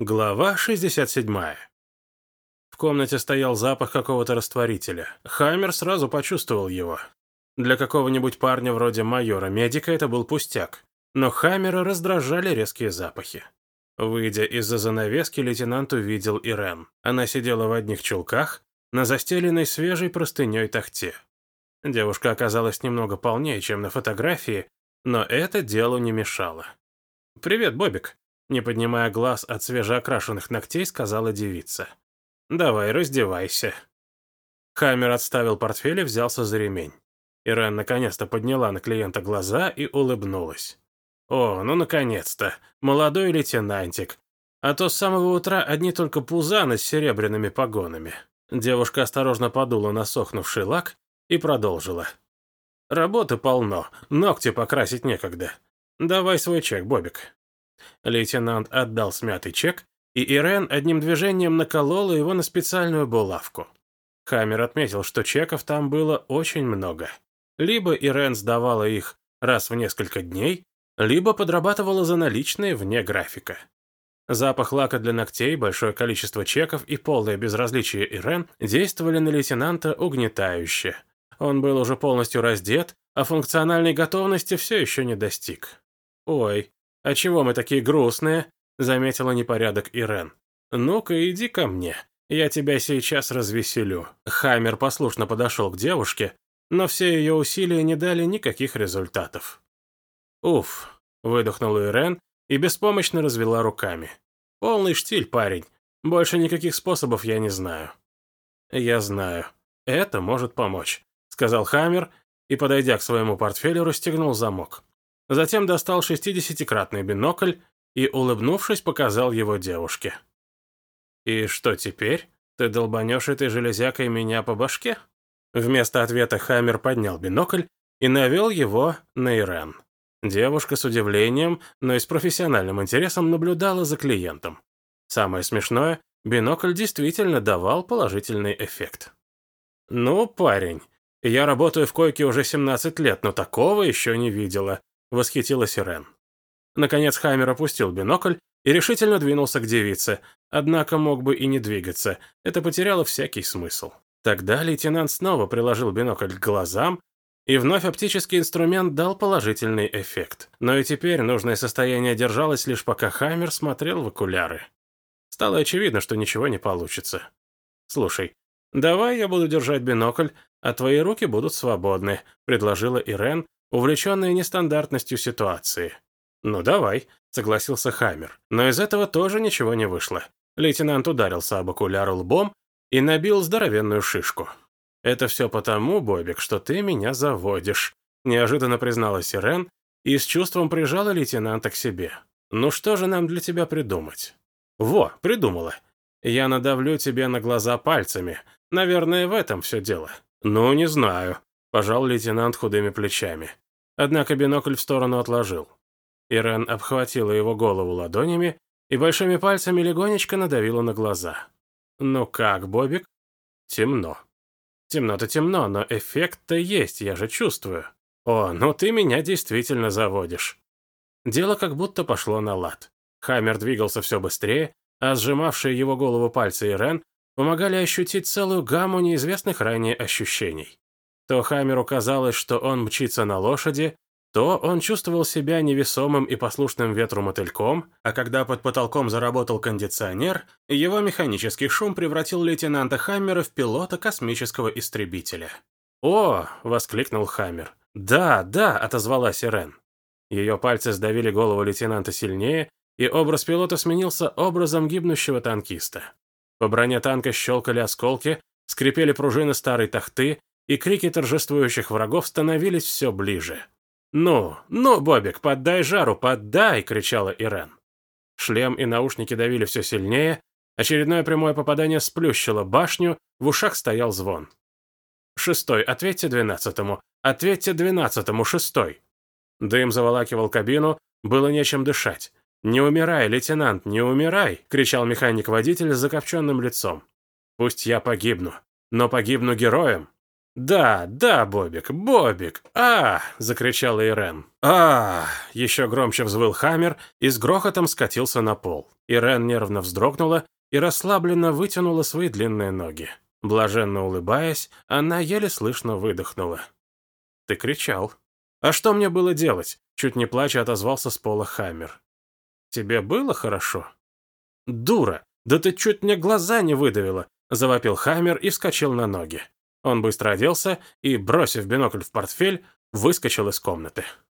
Глава 67. В комнате стоял запах какого-то растворителя. Хаммер сразу почувствовал его. Для какого-нибудь парня вроде майора-медика это был пустяк. Но Хаммера раздражали резкие запахи. Выйдя из-за занавески, лейтенант увидел Ирен. Она сидела в одних чулках, на застеленной свежей простыней тахте. Девушка оказалась немного полнее, чем на фотографии, но это делу не мешало. «Привет, Бобик», не поднимая глаз от свежеокрашенных ногтей, сказала девица. «Давай, раздевайся». Хаммер отставил портфель и взялся за ремень. Ирен наконец-то подняла на клиента глаза и улыбнулась. «О, ну наконец-то! Молодой лейтенантик! А то с самого утра одни только пузаны с серебряными погонами». Девушка осторожно подула на сохнувший лак и продолжила. «Работы полно, ногти покрасить некогда. Давай свой чек, Бобик». Лейтенант отдал смятый чек, и Ирен одним движением наколола его на специальную булавку. Хаммер отметил, что чеков там было очень много. Либо Ирен сдавала их раз в несколько дней, либо подрабатывала за наличные вне графика. Запах лака для ногтей, большое количество чеков и полное безразличие Ирен действовали на лейтенанта угнетающе. Он был уже полностью раздет, а функциональной готовности все еще не достиг. «Ой, «А чего мы такие грустные?» — заметила непорядок Ирен. «Ну-ка, иди ко мне. Я тебя сейчас развеселю». Хаммер послушно подошел к девушке, но все ее усилия не дали никаких результатов. «Уф», — выдохнула Ирен и беспомощно развела руками. «Полный штиль, парень. Больше никаких способов я не знаю». «Я знаю. Это может помочь», — сказал Хаммер и, подойдя к своему портфелю, расстегнул замок. Затем достал шестидесятикратный бинокль и, улыбнувшись, показал его девушке. «И что теперь? Ты долбанешь этой железякой меня по башке?» Вместо ответа Хаммер поднял бинокль и навел его на Ирен. Девушка с удивлением, но и с профессиональным интересом наблюдала за клиентом. Самое смешное, бинокль действительно давал положительный эффект. «Ну, парень, я работаю в койке уже 17 лет, но такого еще не видела», — восхитилась Ирен. Наконец Хаммер опустил бинокль и решительно двинулся к девице, однако мог бы и не двигаться, это потеряло всякий смысл. Тогда лейтенант снова приложил бинокль к глазам, и вновь оптический инструмент дал положительный эффект. Но и теперь нужное состояние держалось лишь пока Хаммер смотрел в окуляры. Стало очевидно, что ничего не получится. «Слушай, давай я буду держать бинокль, а твои руки будут свободны», — предложила Ирен, увлеченная нестандартностью ситуации. «Ну давай», — согласился Хаммер. Но из этого тоже ничего не вышло. Лейтенант ударился об окуляр лбом и набил здоровенную шишку. «Это все потому, Бобик, что ты меня заводишь», — неожиданно призналась Ирен и с чувством прижала лейтенанта к себе. «Ну что же нам для тебя придумать?» «Во, придумала. Я надавлю тебе на глаза пальцами. Наверное, в этом все дело». «Ну, не знаю», Пожал лейтенант худыми плечами. Однако бинокль в сторону отложил. Ирен обхватила его голову ладонями и большими пальцами легонечко надавила на глаза. «Ну как, Бобик?» «Темно». «Темно-то темно, но эффект-то есть, я же чувствую». «О, ну ты меня действительно заводишь». Дело как будто пошло на лад. Хаммер двигался все быстрее, а сжимавшие его голову пальцы Ирен помогали ощутить целую гамму неизвестных ранее ощущений. То Хамеру казалось, что он мчится на лошади, то он чувствовал себя невесомым и послушным ветру мотыльком, а когда под потолком заработал кондиционер, его механический шум превратил лейтенанта Хаммера в пилота космического истребителя. «О!» — воскликнул Хаммер. «Да, да!» — отозвалась Ирен. Ее пальцы сдавили голову лейтенанта сильнее, и образ пилота сменился образом гибнущего танкиста. По броне танка щелкали осколки, скрипели пружины старой тахты, и крики торжествующих врагов становились все ближе. «Ну, ну, Бобик, поддай жару, поддай!» — кричала Ирен. Шлем и наушники давили все сильнее, очередное прямое попадание сплющило башню, в ушах стоял звон. «Шестой, ответьте двенадцатому, ответьте двенадцатому, шестой!» Дым заволакивал кабину, было нечем дышать. «Не умирай, лейтенант, не умирай!» — кричал механик-водитель с закопченным лицом. «Пусть я погибну, но погибну героем!» «Да, да, Бобик, Бобик! а закричала Ирен. а еще громче взвыл Хаммер и с грохотом скатился на пол. Ирен нервно вздрогнула и расслабленно вытянула свои длинные ноги. Блаженно улыбаясь, она еле слышно выдохнула. «Ты кричал». «А что мне было делать?» Чуть не плача отозвался с пола Хаммер. «Тебе было хорошо?» «Дура! Да ты чуть мне глаза не выдавила!» Завопил Хаммер и вскочил на ноги. Он быстро оделся и, бросив бинокль в портфель, выскочил из комнаты.